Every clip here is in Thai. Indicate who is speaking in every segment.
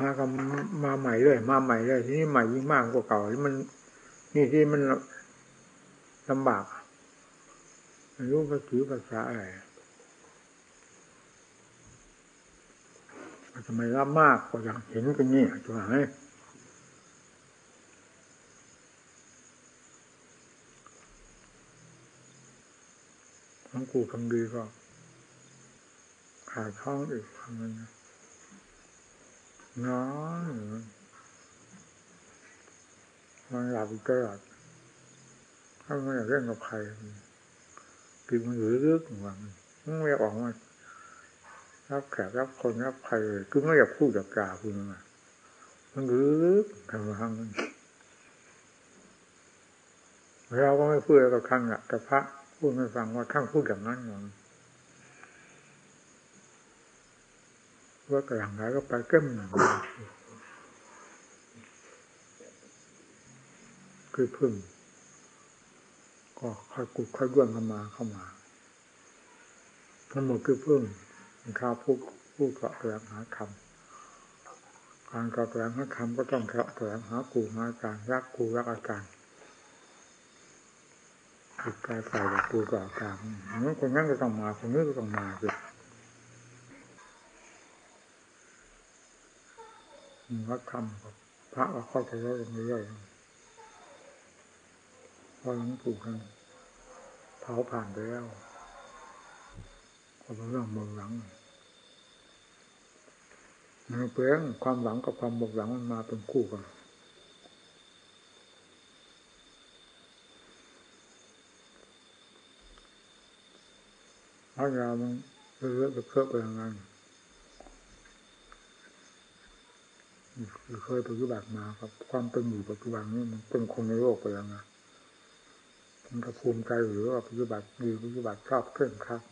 Speaker 1: มาก็มาใหม่เลย มาใหม่เลยทีนี้ใหม่ยิ่งมากกว่าเก่าที่มัน นี่ที่มันลำบากรู้ภาษาภาษาอะไรทำไมรับมากก็อย่างเห็นกันนี่จะหายทั้งกูคำดีก็ขาดท้องอีกคำนึงน้ นอยมันหลับอีกตลอดถ้าไม่อยากเล่นกับใครกินมันหรือลึกหวังไม่ออกมารับแขกรับคนรับใครเลยคือไม่อยากพูดอยากกล่าวคุณมามันหรือลึกทำทางมันเราก็ไม่พูดกับข้างอะกับพระพูดไม่ฟังว่าข้างพูดอย่างนั้นอย่าง ว่ากระหังไหนก็ไปเก้มหนึ่งคือพึ่ง ก็ค่อยกุดค่อยย่วนเข้ามาเข้ามา ทั้งหมดคือพึ่งข้าวพูดพูดเกาะแสวงหาคำการเกาะแสวงหาคำก็ต้องเกาะแสวงหากูหาอาจารรักกูรักอาจารย์จิตกายฝ่ายกูกับอาจารย์คนนั้นก็ต้องมาคนนี้ก็ต้องมาสิ วัดคำกับพระก็เข้าใจแล้วเรื่อยๆพอหลวงปู่กันเผาผ่านไปแล้วก็เป็นเรื่องหมดหลังมันเปลี่ยนความหวังกับความหมดหลังมันมาเป็นคู่กันพระยามันเลือะเคอะไปอย่างนั้น เคยปฏิบัติมาครับ ความเป็นอยู่ปัจจุบันนี้มันเป็นคนในโลกไปแล้วนะมันก็ภูมิใจหรือว่าปฏิบัติดีปฏิบัติชอบเคร่งครัด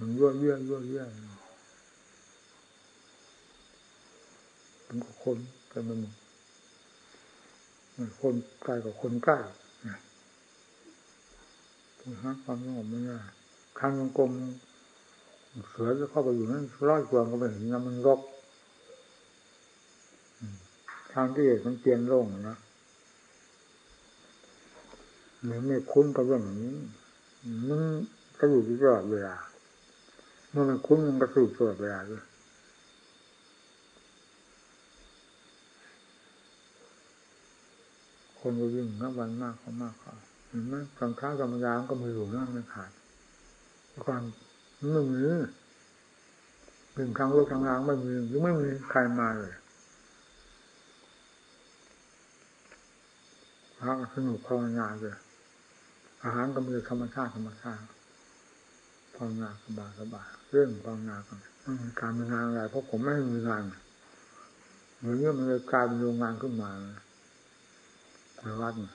Speaker 1: มันยั่วเยี่ยยั่วเยี่ยมันก็คนกันมันคนใกล้กับคนใกล้ฮะความสงบมันเนี่ยข้างกลม เสือจะเข้าไปอยู่นั้นร้อยกวงก็ไม่เห็นนะมันรกทางที่เอกมันเตียนโล่งนะหรือไม่คุ้นกับเรื่องนี้มันก็อยู่ตลอดเวลาเมื่อมันคุ้นมันก็สูบตลอดเวลาด้วยคนก็ยิ่งนับวันมากเขามากเขาเห็นไหมกลางค้ากลางยามก็มืออยู่นั่นไม่ขาดความ ไม่มีหนึ่งครั้งรถครั้งล้างไม่มีหรือไม่มีใครมาเลยพักสนุกภาวนาเลยอาหารก็มีธรรมชาติธรรมชาติภาวนาสบายสบายเรื่องภาวนากันการมีงานอะไรเพราะผมไม่มีงานเหมือนเมื่อมันเลยกลายเป็นโรงงานขึ้นมาในวัดเนี่ย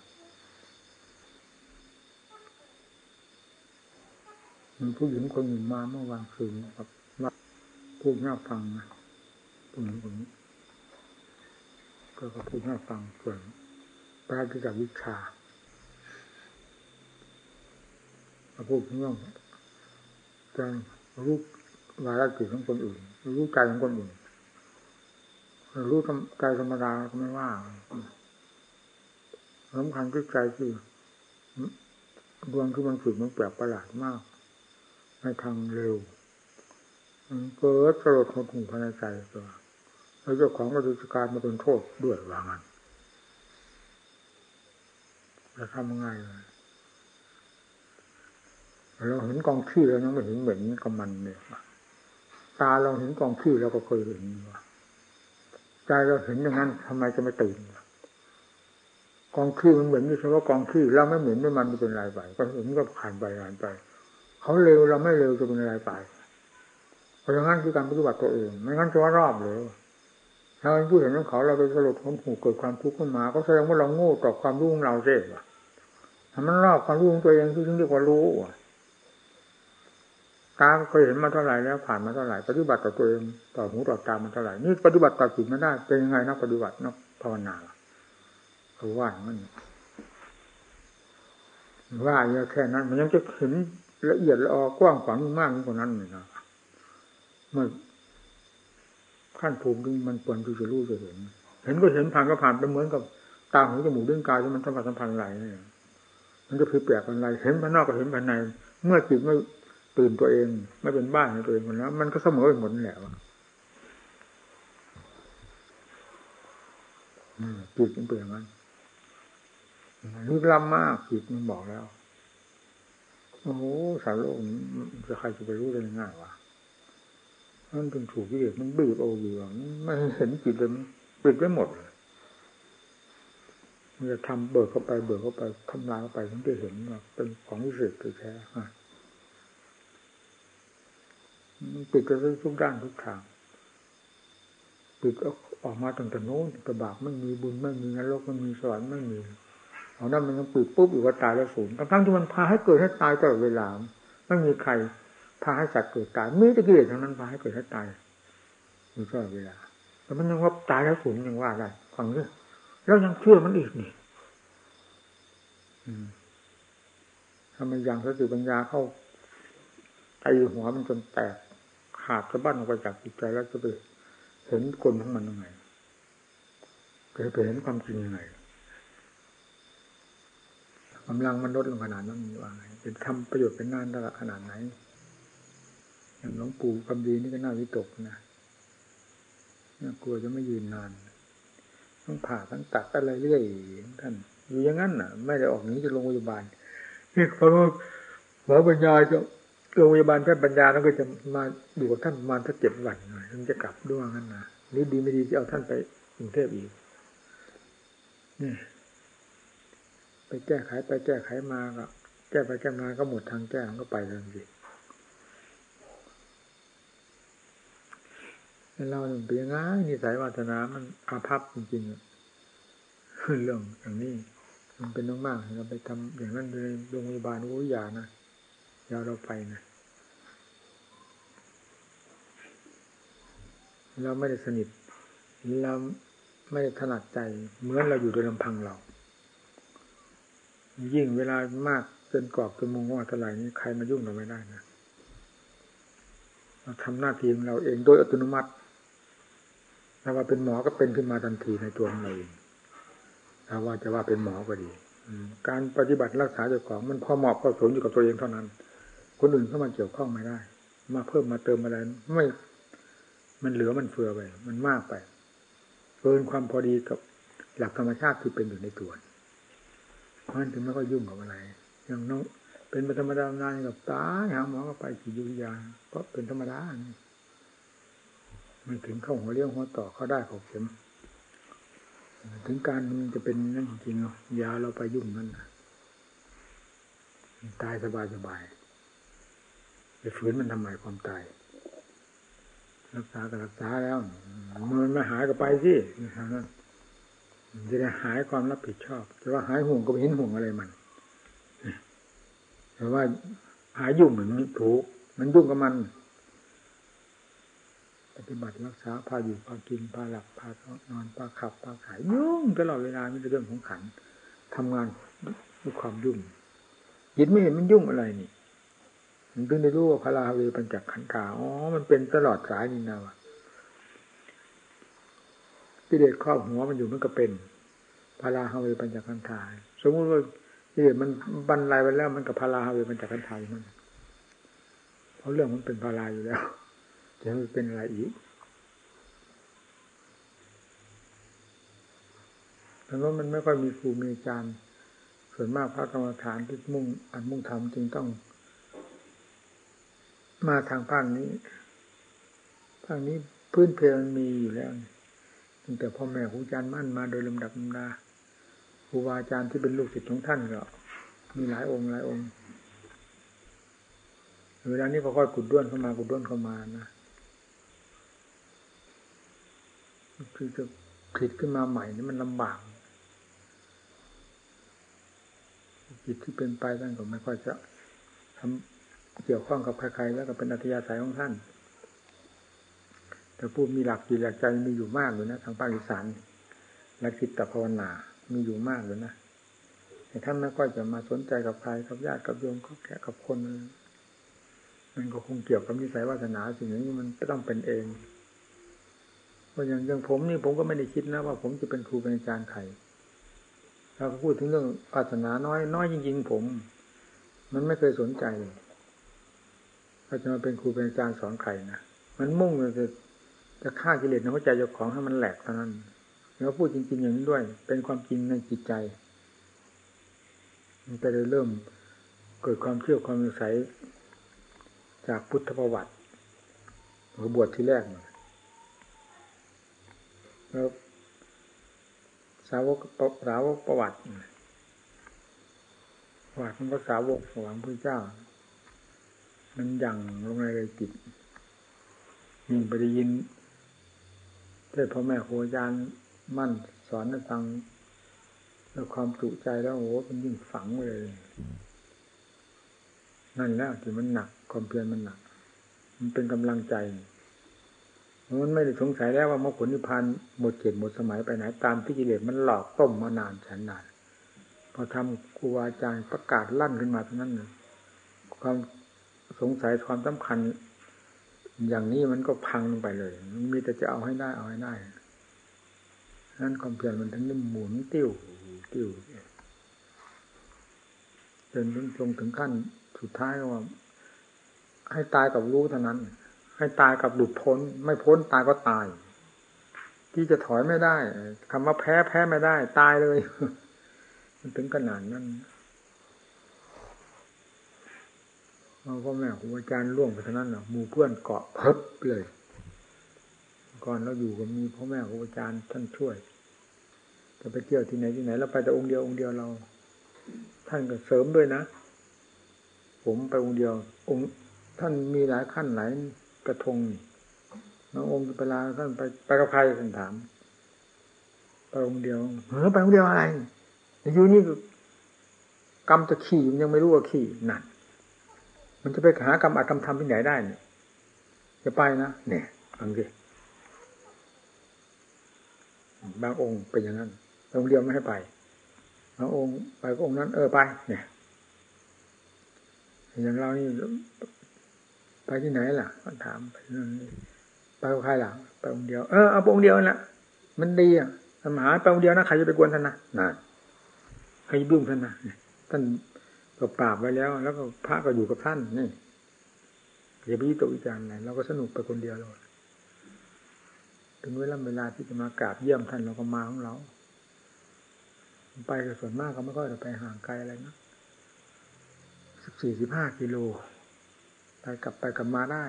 Speaker 1: มีผู้หญิงคนหนึ่งมาเมื่อวันคืนครับว่าพูดน่าฟังนะผู้หญิงคนนี้ก็พูดน่าฟังส่วนปรารจากวิชาพูดเรื่องการรู้วาระจิตของคนอื่น รู้ใจของคนอื่น รู้ใจธรรมดาก็ไม่ว่าสำคัญคือใจคือดวงคือมันสุดมันแปลกประหลาดมาก ในทางเร็วเกิดสลดหดหูภายในใจตัวแล้วเจ้าของก็ดูการมาเป็นโทษด้วยว่างั้นจะทำยังไงเราเห็นกองขี้แล้วยังไม่เห็นเหม็นกับมันเนี่ยตาเราเห็นกองขี้เราก็เคยเห็นว่าใจเราเห็นอย่างนั้นทำไมจะไม่ตื่นกองขี้มันเหมือนที่เฉพากองขี้เราไม่เหม็นด้วยมันเป็นไรไปก็เห็นก็ผ่านไปผ่านไป เขาเร็วเราไม่เร็วจะเป็นอะไรไปเพราะงั้นคือการปฏิบัติตัวเองไม่งั้นจะว่ารอบเลยเราเป็นผู้เห็นของเขาเราไปสลดทนหูเกิดความทุกข์ขึ้นมา ก็แสดงว่าเราโง่ต่อความรู้ของเราเองถ้ามันรอบความรู้ของตัวเองที่ถึงเรียกว่ารู้ตาเคยเห็นมาเท่าไหร่แล้วผ่านมาเท่าไหร่ปฏิบัติต่อตัวเองต่อหูต่อตามันเท่าไหร่นี่ปฏิบัติต่อจิตไม่ได้เป็นยังไงนักปฏิบัตินักภาวนาคือว่ามันว่าเยอะแค่นั้น มันยังจะเห็น ละเอียดละออกว้างขวางมากกว่านั้นเลยนะเมื่อขั้นภูมิมันควรที่จะรู้จะเห็น เห็นก็เห็นผ่านก็ผ่านไปเหมือนกับตาหูจมูกเรื่องกายที่มันสัมผัสสัมพันธ์ไหลเนี่ยมันก็คือแปลกอะไร เห็นภายนอกก็เห็นภายใน เมื่อจิตไม่ตื่นตัวเอง ไม่เป็นบ้านในตัวเองคนแล้วมันก็เสมอไปหมดแหละวจิตมันเปลี่ยนมันลึกล้ำมากจิตมันบอกแล้ว โอ้โหสารโลกจะใครจะไปรู้ได้ง่ายวะมันเป็นถูกที่เด็กมันบีบเอาอยู่ไม่เห็นจิตเลยมันปิดไว้หมดเลยมันจะทำเบิกเข้าไปเบิกเข้าไปทำลายเข้าไปถึงจะเห็นว่าเป็นของวิเศษแท้มันปิดกันทุกด้านทุกทางปิดออกมาตั้งแต่โน้นกระบาปไม่มีบุญไม่มีนรกไม่มีสวรรค์ไม่มี เอานั้นมันยังปิดปุ๊บอยู่ว่าตายแล้วสูญทั้งที่มันพาให้เกิดให้ตายตลอดเวลาไม่มีใครพาให้สัตว์เกิดตายมีแต่กิเลสทั้งนั้นพาให้เกิดให้ตายอยู่ตลอดเวลาแต่มันยังว่าตายแล้วสูญยังว่าได้ฟังเรื่องแล้วยังเชื่อมันอีกนี่ถ้ามันยังสติปัญญาเข้าไอหัวมันจนแตกขาดสะบั้นออกไปจากจิตใจแล้วจะไปเห็นคนของมันยังไงจะไปเห็นความจริงยังไง กำลังมันลดลงขนาดนั้นว่าไงจะทำประโยชน์เป็นงานระดับขนาดไหนอย่างหลวงปู่คำดีนี่ก็น่าวิตกนะน่ากลัวจะไม่ยืนนาน ต้องผ่าทั้งตัดอะไรเรื่อยท่านอยู่อย่างนั้นน่ะ ไม่ได้ออกนี้จะโรงพยาบาลนี่เพราะว่าหมอปัญญาจะโรงพยาบาลแพทย์ปัญญาแล้วก็จะมาอยู่กับท่านประมาณถ้าเจ็ดวันหน่อยถึงจะกลับด้วยงั้นนะนี่ดีไม่ดีจะเอาท่านไปกรุงเทพอีกนี่ ไปแก้ไขไปแก้ไขมาก็แก้ไปแก้มาก็หมดทางแก้ก็ไปเลยสิเราเป็นยังไงนิสัยวาสนา มันอาภัพจริงๆเรื่องอย่างนี้ มันเป็นมากๆเราไปทำอย่างนั้นในโรงพยาบาลโอ้ยานะยาเราไปนะเราไม่ได้สนิทเราไม่ได้ถนัดใจ เหมือนเราอยู่โดยลำพังเรา ยิ่งเวลามากจนกรอบจนมุงว่าเท่าไหร่นี้ใครมายุ่งเราไม่ได้นะเราทำหน้าที่ของเราเองโดยอัตโนมัติถ้าว่าเป็นหมอก็เป็นขึ้นมาทันทีในตัวของเราเองถ้าว่าจะว่าเป็นหมอก็ดีการปฏิบัติรักษาเจ้าของมันพอเหมาะพอสมอยู่กับตัวเองเท่านั้น คนอื่นเข้ามาเกี่ยวข้องไม่ได้ มาเพิ่มมาเติมอะไรไม่ มันเหลือมันเฟือไป มันมากไปเกินความพอดีกับหลักธรรมชาติที่เป็นอยู่ในตัว เพราะฉะนั้นถึงไม่ค่อยยุ่งกับอะไร อย่างน้องเป็นธรรมดานานกับตาหาหมอก็ไปกี่ยุยาเพราะเป็นธรรมดาไม่ถึงเข้าหัวเลี้ยวหัวต่อเขาได้เขาเข็ม ถึงการมันจะเป็นนั่นจริงๆยาเราไปยุ่งนั่นตายสบายสบายไปฝืนมันทำไมความตายรักษาก็รักษาแล้วมันม่หายก็ไปสินั้น จะได้หายความรับผิดชอบ แต่ว่าหายห่วงก็ไม่เห็นห่วงอะไรมันแต่ว่าหายยุ่งเหมือนถูก มันยุ่งกับมัน ปฏิบัติรักษาพาอยู่พากินพาหลับพานอนพาขับพาขายยุ่งตลอดเวลามีแต่เรื่องของขันทำงานด้วยความยุ่งยินไม่เห็นมันยุ่งอะไรนี่มันเพิ่งได้รู้ว่าพระราเวปัญจขันธาอ๋อมันเป็นตลอดสายนี่นะวะ กิเลสครอบหัวมันอยู่มันก็เป็นพาราฮาเวปัญจขันธาสมมติว่ากิเลสมันบรรลัยไปแล้วมันกับพาราฮาเวปัญจขันธาอยู่มันเพราะเรื่องมันเป็นพาราอยู่แล้วจะมันเป็นอะไรอีกแต่ว่ามันไม่ค่อยมีครูมีอาจารย์ส่วนมากพระกรรมฐานที่มุ่งอันมุ่งทำจึงต้อง มาทางภาคนี้ภาคนี้พื้นเพมันมีอยู่แล้ว ตั้งแต่พ่อแม่ครูอาจารย์มั่นมาโดยลำดับลำดาครูบาอาจารย์ที่เป็นลูกศิษย์ของท่านก็มีหลายองค์หลายองค์เวลานี้ก็ค่อยกุดด้วนเข้ามากุดด้วนเข้ามานะคือจะผิดขึ้นมาใหม่นี่มันลำบากจิตที่เป็นไปท่านก็ไม่ค่อยจะทำเกี่ยวข้องกับใครๆแล้วก็เป็นอัธยาศัยของท่าน แต่ผู้มีหลักจิตหลักใจมีอยู่มากเลยนะทางภาคอีสานหลักจิตตภาวนามีอยู่มากเลยนะแต่ท่านไม่ค่อยจะมาสนใจกับใครกับญาติกับโยมกับแกกับคนมันก็คงเกี่ยวกับนิสัยวาสนาสิ่งนี้มันก็ต้องเป็นเองเพราะอย่างอย่างผมนี่ผมก็ไม่ได้คิดนะว่าผมจะเป็นครูเป็นอาจารย์ใครเราพูดถึงเรื่องวาสนาน้อยน้อยจริง ๆ ผม มันไม่เคยสนใจเราจะมาเป็นครูเป็นอาจารย์สอนใครนะมันมุ่งจะ จะฆ่ากิเลสในหัวใจเจ้าของให้มันแหลกเท่านั้นแล้วพูดจริง ๆ อย่างนี้ด้วย เป็นความจริงในจิตใจ มันจะเลยเริ่มเกิดความเชื่อความสงสัยจากพุทธประวัติหรือบวชที่แรกแล้วสาวกสาวกประวัติประวัติของพระสาวกของพระเจ้า มันยังลงในเลยจิตยิ่งไปได้ยิน เทศพ่อแม่ครูอาจารย์มั่นสอนให้ฟังแล้วความจุใจแล้วโอ้โหมันยิ่งฝังเลย นั่นแล้วที่มันหนัก ความเพียรมันหนัก มันเป็นกำลังใจมันไม่ได้สงสัยแล้วว่ามรรคผลนิพพานหมดเขตหมดสมัยไปไหนตามที่กิเลสมันหลอกต้มมานานแสนนานพอทำครูอาจารย์ประกาศลั่นขึ้นมาเท่านั้นความสงสัยความสำคัญ อย่างนี้มันก็พังไปเลยมันมีแต่จะเอาให้ได้เอาให้ได้นั้นความเพียรมันทั้งนี้หมุนติ้วติ้วจนลงถึงขั้นสุดท้ายว่า ให้ตายกับรู้เท่านั้น ให้ตายกับหลุดพ้น ไม่พ้นตายก็ตาย ที่จะถอยไม่ได้คำว่าแพ้แพ้ไม่ได้ ตายเลย มันถึงขนาดนั้น พ่อแม่ครูอาจารย์ล่วงไปเท่านั้นน่ะมูเพื่อนเกาะเพิบเลย ก่อนเราอยู่ก็มีพ่อแม่ครูอาจารย์ท่านช่วย จะไปเที่ยวที่ไหนที่ไหนเราไปแต่องค์เดียวองค์เดียวเรา ท่านก็เสริมด้วยนะ ผมไปองค์เดียว องค์ท่านมีหลายขั้นหลายกระทงน้ององค์เวลาท่านไปไปกับใครท่านถามไปองค์เดียวเฮ้อไปองค์เดียวอะไรอยู่นี่กรรมจะขี่ยังไม่รู้ว่าขี่หนัก มันจะไปหากรรมอัตกรรมทำที่ไหนได้เนี่ยจะไปนะเนี่ยฟังสิบางองค์เป็นอย่างนั้นองค์เดียวไม่ให้ไปบางองค์ไปก็องค์นั้น เออไป เนี่ยอย่างเรานี่ไปที่ไหนล่ะก็ถามไปนั่นไปกับใครล่ะไปองค์เดียวเออเอาองค์เดียวนั่นแหละมันดีอะมหาไปองค์เดียวนะใครจะไปกวนท่านนะนั่นใครบุ้งท่านนะท่าน ก็ปราบไว้แล้ว แล้วก็พระก็อยู่กับท่านนี่อย่าไปตกวิจารณ์ไหนเราก็สนุกไปคนเดียวเลยถึงเวลาเวลาที่จะมากราบเยี่ยมท่านเราก็มาของเรา ไปก็ส่วนมากก็ไม่ค่อยจะไปห่างไกลอะไรนะสิบสี่สิบห้ากิโลไปกลับไปกลับมาได้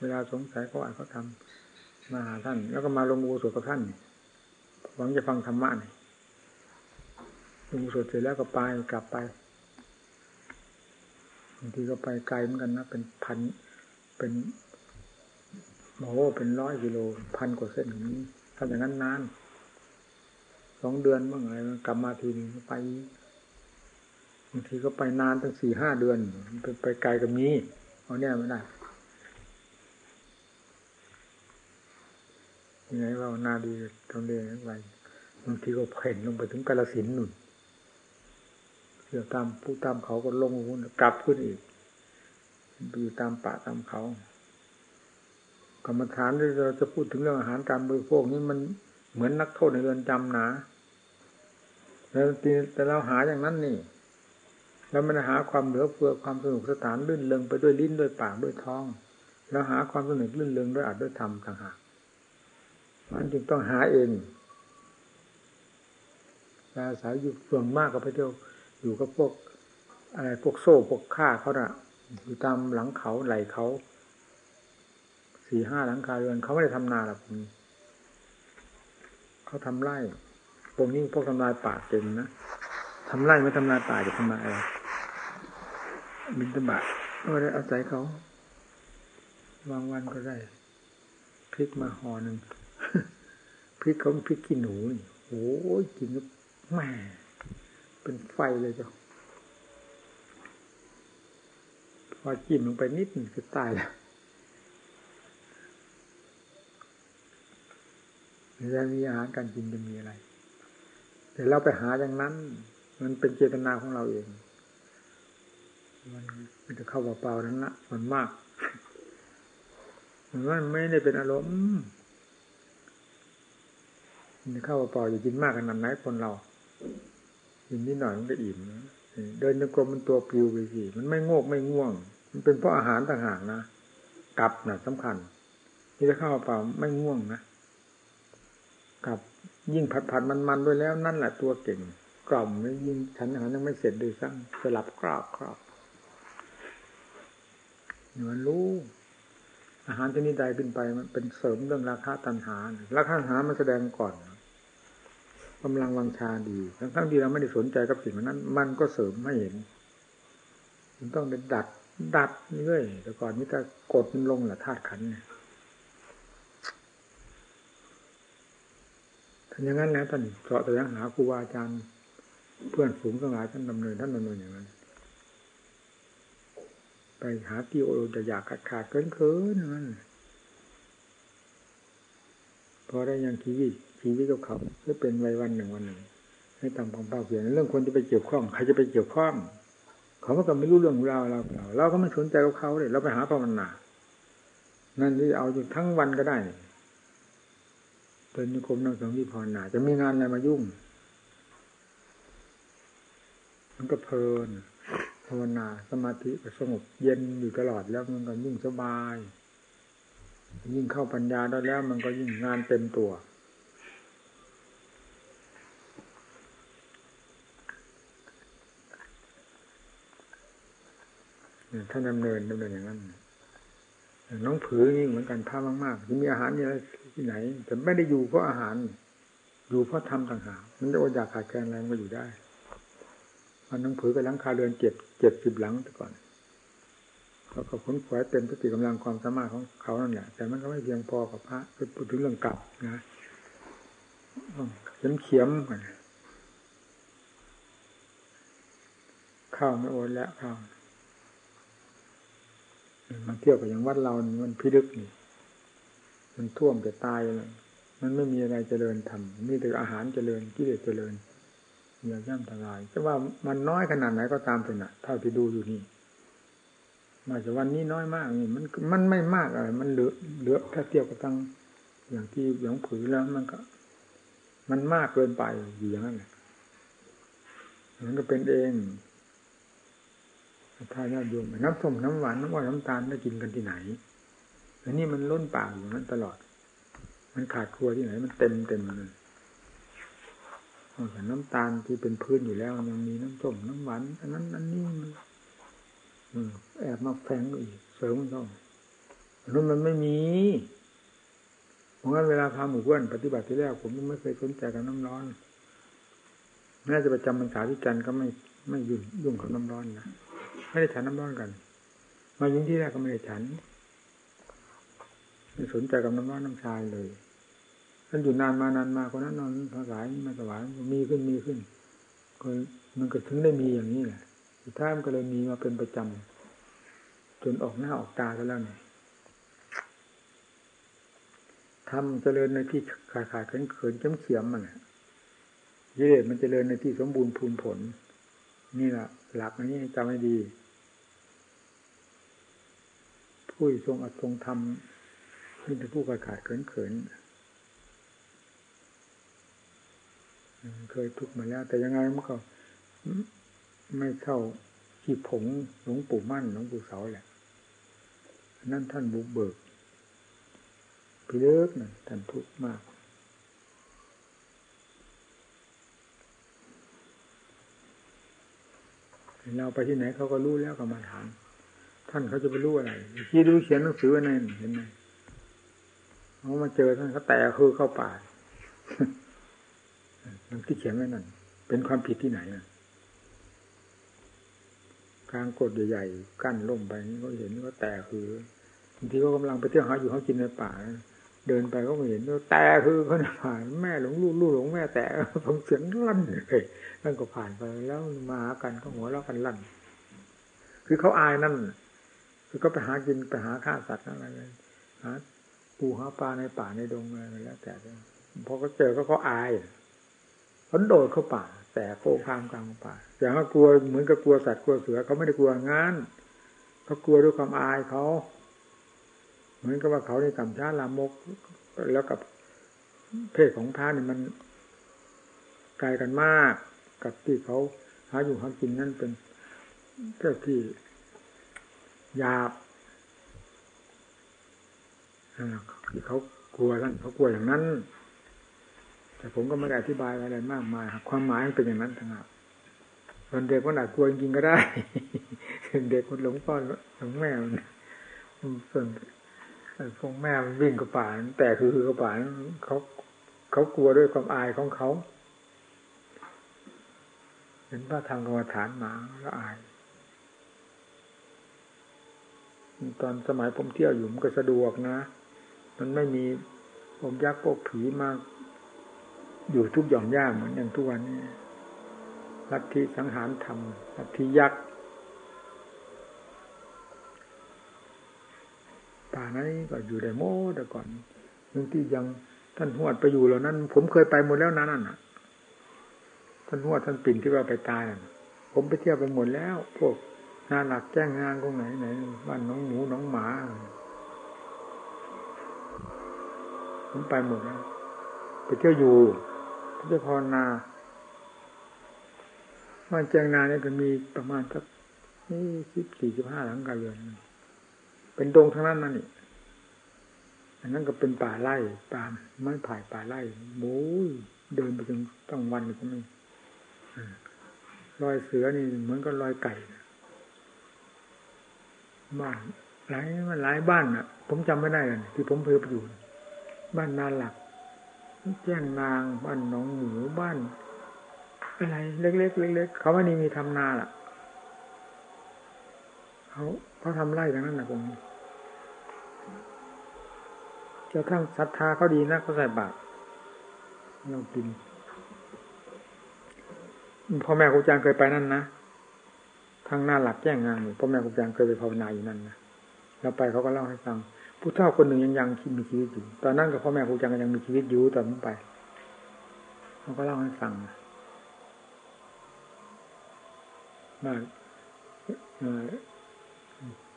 Speaker 1: เวลาสงสัยก็อาจเขาทำมาหาท่าน แล้วก็มาลงอุโสถกับท่านหวังจะฟังธรรมะนี่ลงอุโสถเสร็จแล้วก็ไปกลับไปางทีก็ไปไกลเหมือนกันนะ เป็นพัน เป็นโอ้เป็นร้อยกิโลพันกว่าเส้นอย่างนี้ทำอย่างนั้นนานสองเดือนบ้างอะไรกลับมาทีนึงไปบางทีก็ไปนานตั้งสี่ห้าเดือน ไปไปไกลกับนี้เอาเนี่ยไม่ได้ยังไงว่านาดีตรงเรียนไปบางทีก็เพ่นลงไปถึงกาลสินหนุน เดี๋ยวตามผู้ตามเขาก็ลงกลับขึ้นอีกไปอยู่ตามป่าตามเขากรรมฐานที่เราจะพูดถึงเรื่องอาหารการบริโภคนี้มันเหมือนนักโทษในเรือนจำนะแล้วแต่เราหาอย่างนั้นนี่ แล้วมันหาความเหลือเฟือความสนุกสถานลื่นเลงไปด้วยลิ้นด้วยปากด้วยท้อง แล้วหาความสนุกลื่นเลงด้วยอัดด้วยธรรมต่างหากมันจึงต้องหาเองอาศัยอยู่ส่วนมากก็ไปเที่ยว อยู่กับพวกอะไรพวกโซ่พวกข้าเขาน่ะ อยู่ตามหลังเขาไหลเขาสี่ห้าหลังคาเรือนเขาไม่ได้ทำนาหรอกเขาทำไร่พวกนี้พวกทำลายป่าเก่งนะทำไร่ไม่ทำลายป่าจะทำลายอะไรบินตบะก็ได้อาศัยเขาบางวันก็ได้พริกมาห่อหนึ่งพริกเขาพริกขี้หนูนี่โอ้ยกินแล้วแม่ เป็นไฟเลยจ้ะพอจิ้มลงไปนิดนึงก็ตายแล้วจะมีอาหารการกินจะมีอะไรแต่เราไปหาอย่างนั้น มันเป็นเจตนาของเราเอง มันจะเข้าเปล่าๆนั้นละมันมากมันไม่ได้เป็นอารมณ์มันเข้าเปล่าอยู่กินมากขนาดไหนคนเรา กินนิดหน่อยมันก็อิ่มเดินจงกรมมันตัวปิวไปสิมันไม่โงกไม่ง่วง มันเป็นเพราะอาหารต่างหากนะกลับนะ่ะสำคัญนี่ถ้าข้าเปล่าไม่ง่วงนะกลับยิ่งผัดผัดมันมันด้วยแล้วนั่นแหละตัวเก่งกล่อมแล้วยิ่งฉันอาหารยังไม่เสร็จด้วยซ้ำสลับกรอบกรอบมันรู้อาหารชนิดใดขึ้นไปมันเป็นเสริมเรื่องราคาตันหาราคาตันหามันแสดงก่อน กำลังวังชาดี ทั้งทั้งที่เราไม่ได้สนใจกับสิ่งนั้น มันก็เสริมไม่เห็น มันต้องเป็นดัดดัดเรื่อยแต่ก่อนมิตรกดลงแหละธาตุขันเนี่ยถ้าอย่างนั้นแล้วท่านเจาะแต่ยังหาครูบาอาจารย์เพื่อนฝูงทั้งหลายท่านดำเนินท่านดำเนินอย่างนั้นไปหาที่โอจะอยากขาดขาดเกินเกินนั่นพอได้ยังชีวิต ชีวิตกับเขาเพื่อเป็นวัยวันหนึ่งวันหนึ่ง ให้ตามความภาคเพียรเรื่องคนจะไปเกี่ยวข้องใครจะไปเกี่ยวข้องเขาก็ไม่รู้เรื่องของเราเราเราเราก็ไม่สนใจกับเขาเลยเราไปหาภาวนานั่นที่เอาอยู่ทั้งวันก็ได้เดินโยกมนั่งสมาธิภาวนาจะมีงานอะไรมายุ่ง มันก็เพลินภาวนาสมาธิก็สงบเย็นอยู่ตลอดแล้วมันก็ยิ่งสบาย ยิ่งเข้าปัญญาได้แล้ว มันก็ยิ่งงานเต็มตัว ท่านดำเนินดำเนินอย่างนั้นน้องผือนี่เหมือนกันผ้ามากๆที่มีอาหารนี่อะไรที่ไหน แต่ไม่ได้อยู่เพราะอาหาร อยู่เพราะทำต่างหากมันจะอดอยากขาดแคลนอะไรมันก็อยู่ได้มันน้องผือไปหลังคาเรือนเจ็ดเจ็ดสิบหลังแต่ก่อนเขาก็ค้นขวายเต็มสติกำลังความสามารถของเขานั่นแหละแต่มันก็ไม่เพียงพอกับพระพูดถึงเรื่องกลับนะเขียมเขียมข้าวไม่โอนแล้วข้าว มาเที่ยวกับอย่างวัดเรามันพิลึกนี่ มันท่วมจะตายเลยมันไม่มีอะไรเจริญทำมีแต่อาหารเจริญกิเลสเจริญอย่าย่ำทลายจะว่ามันน้อยขนาดไหนก็ตามเถอะนะเท่าที่ดูอยู่นี่มาจากวันนี้น้อยมากนี่มันมันไม่มากอะไรมันเหลือเหลือถ้าเทียบกับตั้งอย่างที่หลวงผือแล้วมันก็ มันมากเกินไปอยู่อย่างนั้นแหละมันก็เป็นเอง ถ้าญาติโยมน้ำส้มน้ำหวานน้ำว่าน้ำตาลได้กินกันที่ไหนอันนี้มันล้นปากอยู่นั้นตลอด มันขาดครัวที่ไหน มันเต็มเต็มเลยแต่น้ำตาลที่เป็นพื้นอยู่แล้วยังมีน้ำส้มน้ำหวานอันนั้นอันนี้มันแอบมาแฝงอีกเสริมต้องนู้นมันไม่มีเพราะงั้นเวลาพาหมู่เพื่อนปฏิบัติที่แรกผมไม่เคยสนใจกับน้ำร้อนแม้จะประจำพรรษาที่จันก็ไม่ไม่ยุ่งยุ่งกับน้ำร้อนนะ ไม่ได้ฉันน้ำร้อนกัน มายิงที่แรกก็ไม่ได้ฉันไม่สนใจกับน้ำร้อนน้ำชายเลยท่านอยู่นานมานานมาคนนั้นนอนสลายมาสวายมีขึ้นมีขึ้นก็มันก็ถึงได้มีอย่างนี้แหละสุดท้ายมันก็เลยมีมาเป็นประจำจนออกหน้าออกตาแล้วเนี่ยทำเจริญในที่ขาดขาดเขินเขินเขียมมันยิเยมันเจริญในที่สมบูรณ์พูนผล นี่แหละหลักอันนี้จำให้ดี ผู้ทรงอัตทรงธรรมนี่เป็นผู้ขาดขาดเขินเขินเคยทุกข์มาแล้ว แต่ยังไงมันก็ไม่เท่าที่ผงหลวงปู่มั่นหลวงปู่เสาแหละนั่นท่านบุกเบิกพิเลิกนะท่านทุกข์มากเราไปที่ไหนเขาก็รู้แล้วก็มาถาม ท่านเขาจะไปรู้อะไรที่ดูเขียนหนังสืออะไรเห็นไหมเขามาเจอท่านเขาแต่คือเข้าป่านังที่เขียนไว้นั่นเป็นความผิดที่ไหนนะกลางกดใหญ่ๆกั้นล่มไปนี่เขาเห็นว่าแต่คือบางทีเขากำลังไปเที่ยวหาอยู่เขากินในป่า เดินไปก็เห็นว่าแต่คือเขาผ่านแม่หลงลูกลูกหลงแม่แต่ผมเสียงลั่นเลยนั่นก็ผ่านไปแล้วมาหากันก็หัวเราะกันลั่น คือเขาอายนั่น คือก็ไปหากินไปหาฆ่าสัตว์อะไรเลยหาปูหาปลาในป่าในดงอะไรแล้ว แต่พอเขาเจอก็เขาอายเขาโดดเข้าป่า แต่โค้งข้ามกลางป่าแต่เขากลัวเหมือนกับกลัวสัตว์กลัวเสือเขาไม่ได้กลัวงานเขากลัวด้วยความอายเขาเหมือนกับว่าเขาในกำช้าลามก แล้วกับเพศของพระเนี่ยมันไกลกันมาก กับที่เขาหาอยู่หากินนั่นเป็นเพศที่ หยาบเขากลัวท่านเขากลัวอย่างนั้น แต่ผมก็ไม่ได้อธิบายอะไรมากมายความหมายมันเป็นอย่างนั้นทั้งนั้นส่วนเด็กคนอาจกลัวจริงก็ได้เด็กคนหลงพ่อหลงแม่มันส่วนพวกแม่มันวิ่งกับป่านแต่คือคือกระป่านเขาเขากลัวด้วยความอายของเขาเห็นพระธรรมกรรมฐานมาแล้วอาย ตอนสมัยผมเที่ยวอยู่มันก็สะดวกนะ มันไม่มีผมยักษ์พวกผีมาอยู่ทุกหย่อมย่าเหมือนอย่างทุกวันนี้ลัทธิสังหารธรรมลัทธิยักษ์ป่านั้นก็อยู่ได้โมแต่ก่อนบางที่ยังท่านหวดไปอยู่เหล่านั้น ผมเคยไปหมดแล้วนั้นน่ะ ท่านหวดท่านปิ่นที่ว่าไปตายผมไปเที่ยวไปหมดแล้ว พวก งานหลักแจ้งงานตรงไหนไหนบ้านน้องหมูน้องหมาผมไปหมดแล้วไปเที่ยวอยู่เที่ยวภาวนาบ้านแจ้งนาเนี่ยก็มีประมาณสักนี่สิบสี่สิบห้าหลังกาเรือนเป็นดงทั้งนั้นนั่นนี่อันนั้นก็เป็นป่าไร่ป่าไม้ไผ่ป่าไร่มูเดินไปจนตั้งวันก็ไม่รอยเสือนี่เหมือนกับรอยไก่ บ้านหลายหลายบ้านอะ ผมจำไม่ได้เลยที่ผมเคยไปอยู่ บ้านนาหลัก แจ้งนางบ้านหนองหมูบ้านอะไรเล็กๆเล็กๆเขาว่านี่มีทำนาล่ะเขาเขาทำไร่ทั้งนั้นนะผมจะทั้งศรัทธาเขาดีนะเขาใส่บาตรเรากินพ่อแม่ครูอาจารย์เคยไปนั่นนะางหน้าหลักแจ้งงานพ่อแม่ครูอาจารย์เคยไปภาวนาอยู่นั่นนะเราไปเขาก็เล่าให้ฟัง ผู้เฒ่าคนหนึ่งยังยังมีชีวิตอยู่ ตอนนั้นกับพ่อแม่ครูอาจารย์ยังมีชีวิตอยู่ตอนนั้นไปเขาก็เล่าให้ฟังว่า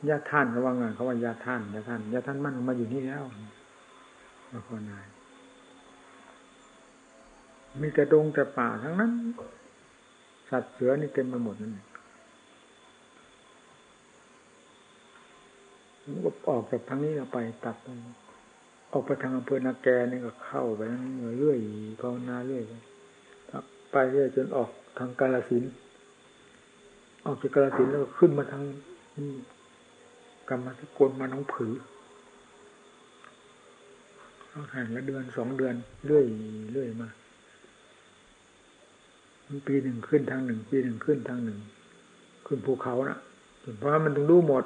Speaker 1: ญาติท่านเขาว่าไงเขาว่าญาติท่านญาติท่านญาติท่านมั่นมาอยู่นี่แล้วมาภาวนายมีแต่ดงแต่ป่าทั้งนั้น สัตว์เสือนี่เต็มไปหมดนั่น ออกจากทางนี้เราไปตัดออกไปทางอำเภอนาแกนี่ก็เข้าไปนั่นเรื่อยภาวนาเรื่อยไปเรื่อยจนออกทางกาลสินออกจากกาลสินแล้วขึ้นมาทางกรรมสกลมาน้องผือเขาห่างละเดือนสองเดือนเรื่อยเรื่อยมาปีหนึ่งขึ้นทางหนึ่ง ปีหนึ่งขึ้นทางหนึ่ง ขึ้นภูเขานะเพราะมันต้องรู้หมด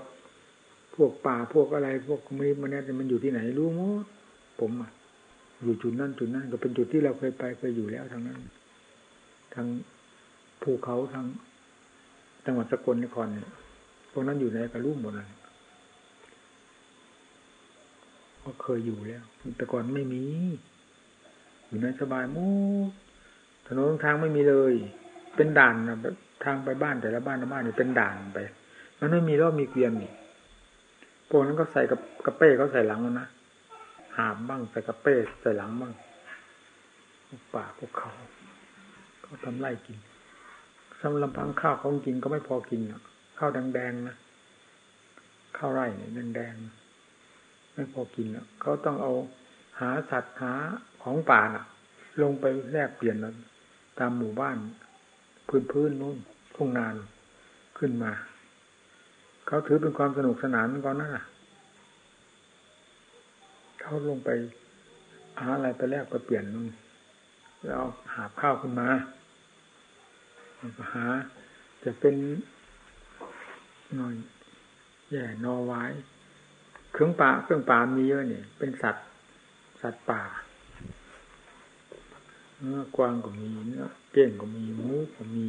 Speaker 1: วกป่าพวกอะไร พวกมีมันเนี่ยมันอยู่ที่ไหนรู้หมดผมอะอยู่จุดนั้นจุดนั้นก็เป็นจุดที่เราเคยไปเคยอยู่แล้วทางนั้นทางภูเขาทางจังหวัดสกลนครเนี่ยพวกนั้นอยู่ในก็ระลุ่มหมดเลยก็เคยอยู่แล้ว แต่ก่อนไม่มี อยู่ในสบายมูถนนทางไม่มีเลย เป็นด่านนะทางไปบ้านแต่ละบ้านละบ้านเนี่ยเป็นด่านไป มันไม่มีรอบมีเกวียนนี่ พวกนั้นก็ใส่กับกระเป้เขาใส่หลังแล้วนะหามบ้างใส่กระเป้ใส่หลังบ้างป่าพวกเขาเขาทำไร่กินสำหรับพังข้าวของกินก็ไม่พอกินข้าวแดงๆนะข้าวไร่เนี่ยแดงๆไม่พอกินอะเขาต้องเอาหาสัตว์หาของป่าน่ะ ลงไปแลกเปลี่ยนตามหมู่บ้าน พื้นพื้นนู้นทุ่งนานขึ้นมา เขาถือเป็นความสนุกสนานก่อนนั่นน่ะเขาลงไปหาอะไรไปแลกไปเปลี่ยนนู่นแล้วหาข้าวขึ้นมาหา จะเป็นหน่อยแย่นอไว้เครื่องป่าเครื่องป่ามีเยอะเนี่ย เป็นสัตว์ สัตว์ป่าเนื้อกวางก็มีเนื้อเก้งก็มีมูก็มี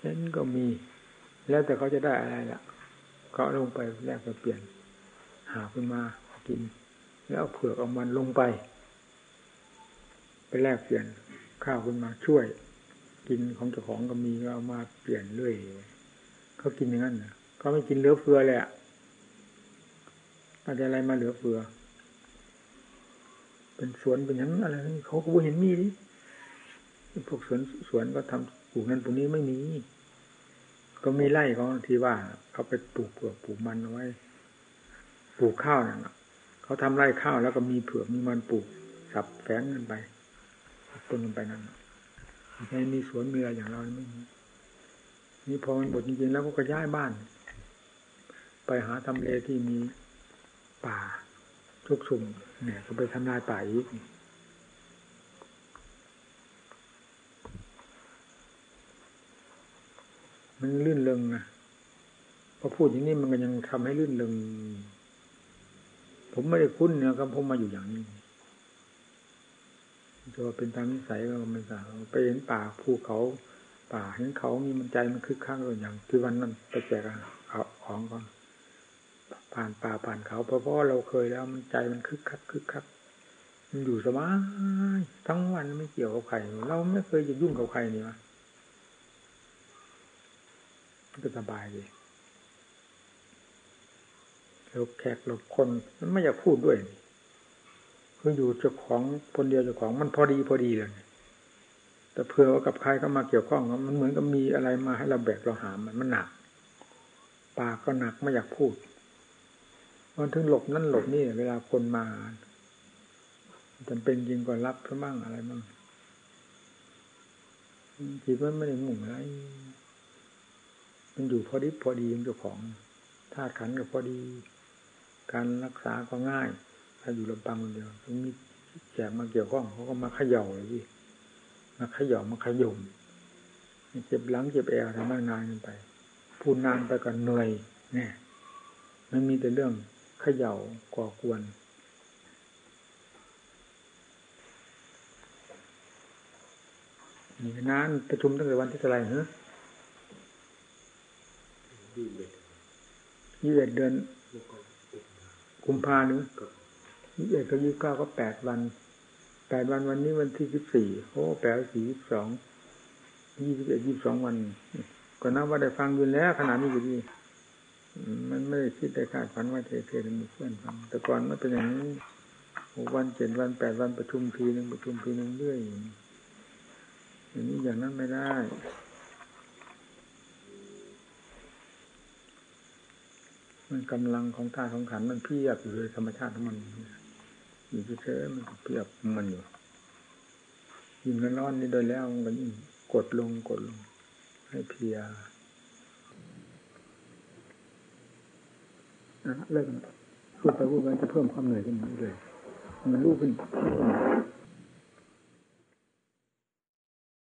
Speaker 1: เล้นก็มี แล้วแต่เขาจะได้อะไรล่ะ ก็ลงไปแลกไปเปลี่ยน หาขึ้นมากิน แล้วเผือกเอามันลงไป ไปแลกเปลี่ยนข้าวขึ้นมาช่วย กินของเจ้าของก็มีก็เอามาเปลี่ยนเรื่อยเขากินอย่างนั้นนะเขาไม่กินเหลือเฟือเลยอะอะไรอะไรมาเหลือเฟือ เป็นสวนเป็นอย่างอะไรเขาก็เห็นมีดิพวกสวนสวนก็ทำปลูกนั้นปลูกนี้ไม่มี ก็มีไร่เขาที่ว่าเขาไปปลูกเผือกปลูกมันเอาไว้ ปลูกข้าวนั่นเขาทำไร่ข้าวแล้วก็มีเผือกมีมันปลูกสับแฝงกันไปต้นกันไปนั่นไม่มีสวนมีอะไรอย่างเราไม่มีนี่พอมันหมดจริงๆแล้วก็ย้ายบ้าน ไปหาทำเลที่มีป่าทุกสุ่มเนี่ยก็ไปทำลายป่าอีก มันลื่นเลงนะพอพูดอย่างนี้มันก็ยังทำให้ลื่นเลงผมไม่ได้คุ้นเนี่ยครับผมมาอยู่อย่างนี้จะว่าเป็นตามนิสัยก็ไม่ทราไปเห็นป่าภูเขา ป่าเห็นเขานี่มันใจมันคึกคักเลยอย่างที่วันนั้นไปแจกของก่อนผ่านป่าผ่านเขาเพราะเพราะเราเคยแล้วมันใจมันคึกคักคึกคักมันอยู่สบายทั้งวันไม่เกี่ยวกับใครเราไม่เคยจะยุ่งกับใครนี่วะ ก็สบายดีเราแขกเราคนมันไม่อยากพูดด้วยคืออยู่เจ้าของคนเดียวเจ้าของมันพอดีพอดีเลยแต่เผื่อว่ากับใครก็มาเกี่ยวข้องมันเหมือนกับมีอะไรมาให้เราแบกเราหามมันมันหนักปากก็หนักไม่อยากพูดมันถึงหลบนั่นหลบนี่เวลาคนมาจำเป็นจริงก็รับซะบ้างอะไรบ้างคิดว่าไม่ได้มุ่งอะไร มันอยู่พอดีพอดีเจ้าของธาตุขันก็พอดี การรักษาก็ง่าย ถ้าอยู่ลำปังคนเดียวมีแกมาเกี่ยวข้องเขาก็มาเขย่าเลยพี่มาเขย่ามาขย่มเจ็บหลังเจ็บแอวทำมานานกันไปพูดนานไปก็เหนื่อยเนี่ยมันมีแต่เรื่องเขย่าก่อกวนนี่นานประชุมตั้งแต่วันที่เท่าไหร่เหรอ ยี่สิบเอ็ดเดือนกุมภาหรือยี่สิบเอ็ดกับยี่สิบเก้าก็แปดวันแปดวันวันนี้วันที่สิบสี่โอ้แปดสี่ยี่สิบสองยี่สิบเอ็ดยี่สิบสองวันก็นับว่าได้ฟังอยู่แล้วขนาดนี้อยู่ดีมันไม่ได้คิดได้คาดฝันว่าเทเทจะมีเพื่อนฟังแต่ก่อนมันเป็นอย่างนี้หกวันเจ็ดวันแปดวันประชุมทีหนึ่งประชุมทีหนึ่งเรื่อยอย่างนี้อย่างนั้นไม่ได้ มันกำลังของธาตุของขันมันเพียบอยู่เลยธรรมชาติของมันอยู่เฉยๆมันเพียบมันอยู่ยิ่งร้อนนี่โดยแล้วมันก็ยิ่งกดลงกดลง ให้เพียเลิกพูดไปพูดไปจะเพิ่มความเหนื่อยขึ้นเรื่อยมันรู้ขึ้น